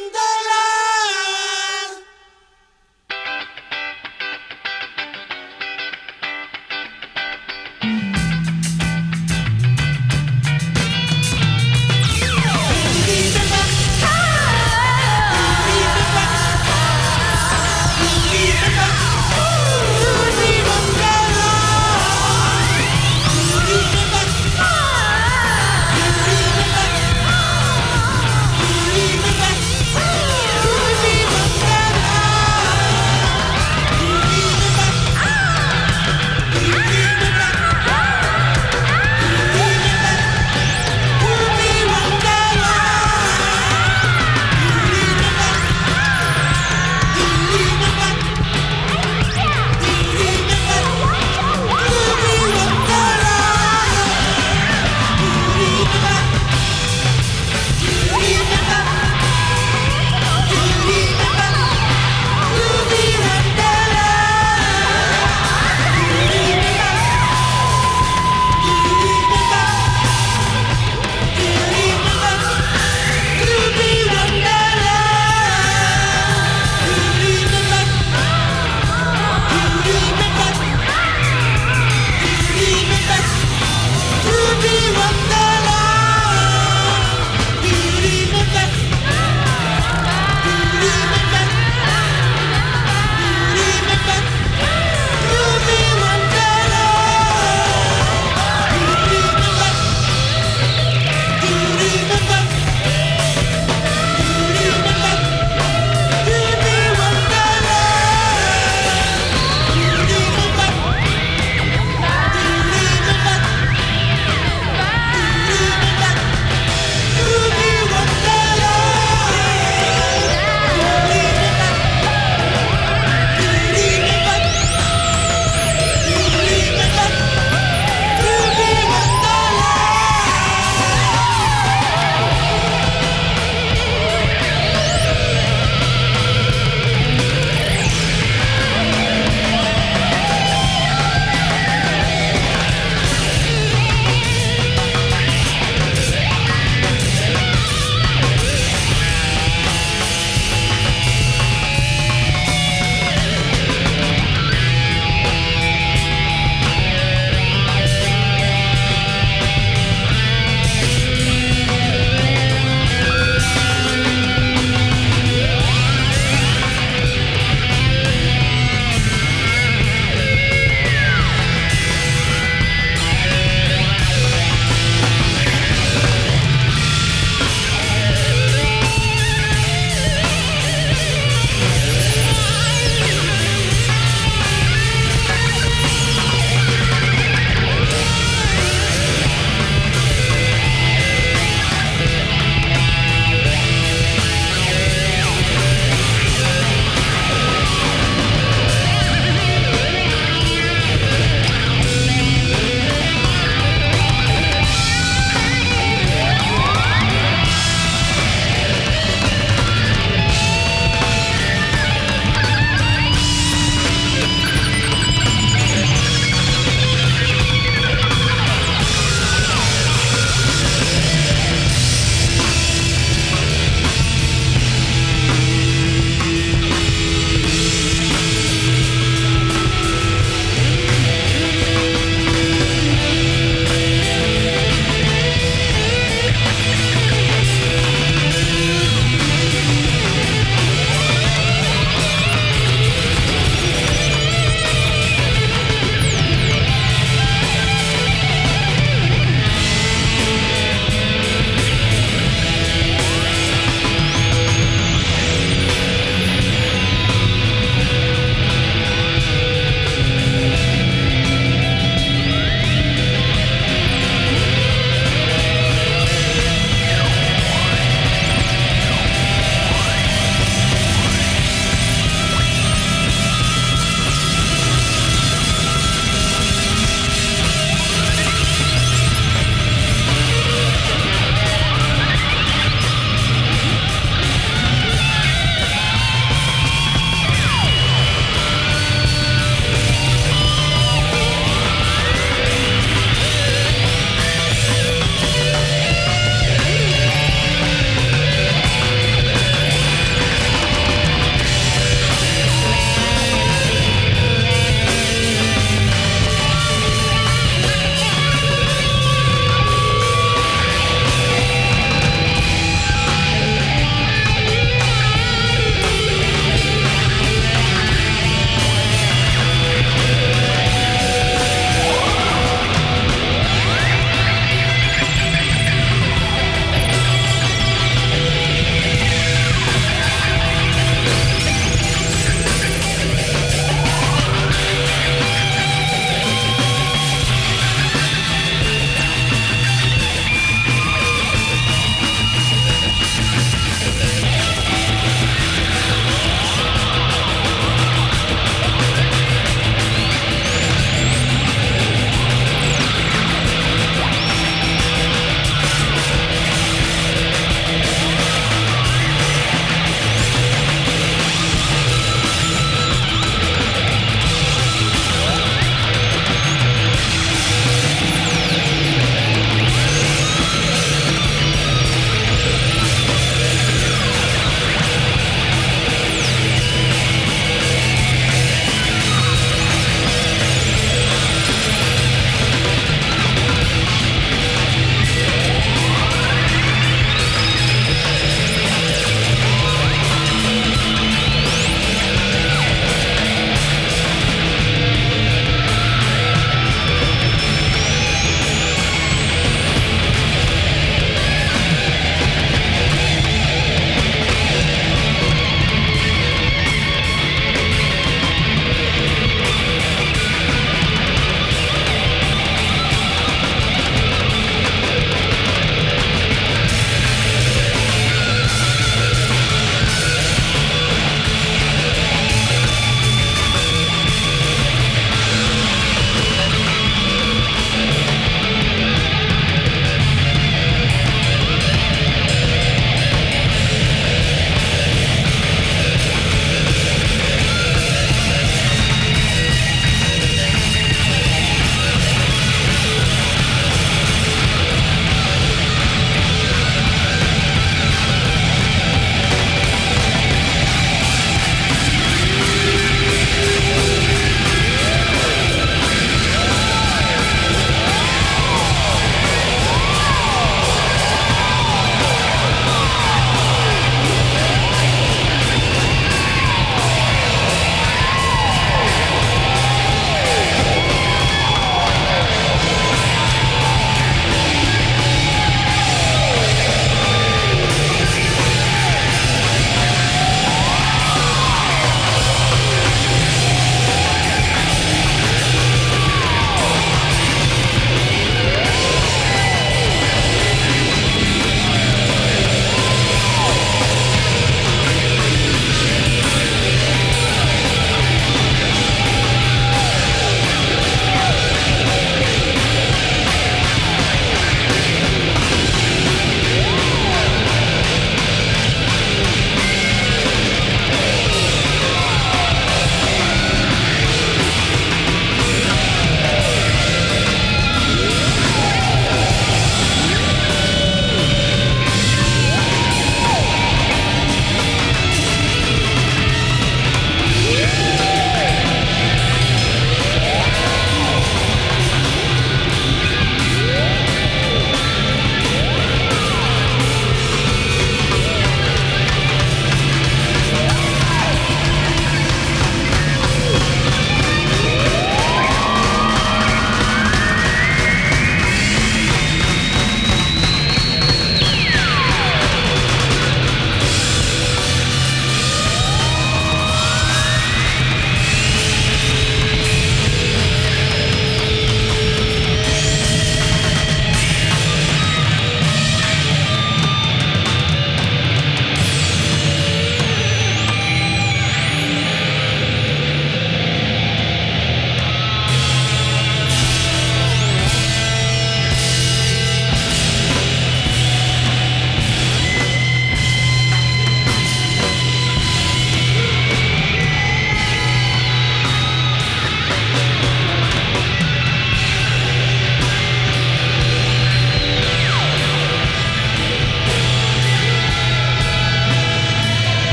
in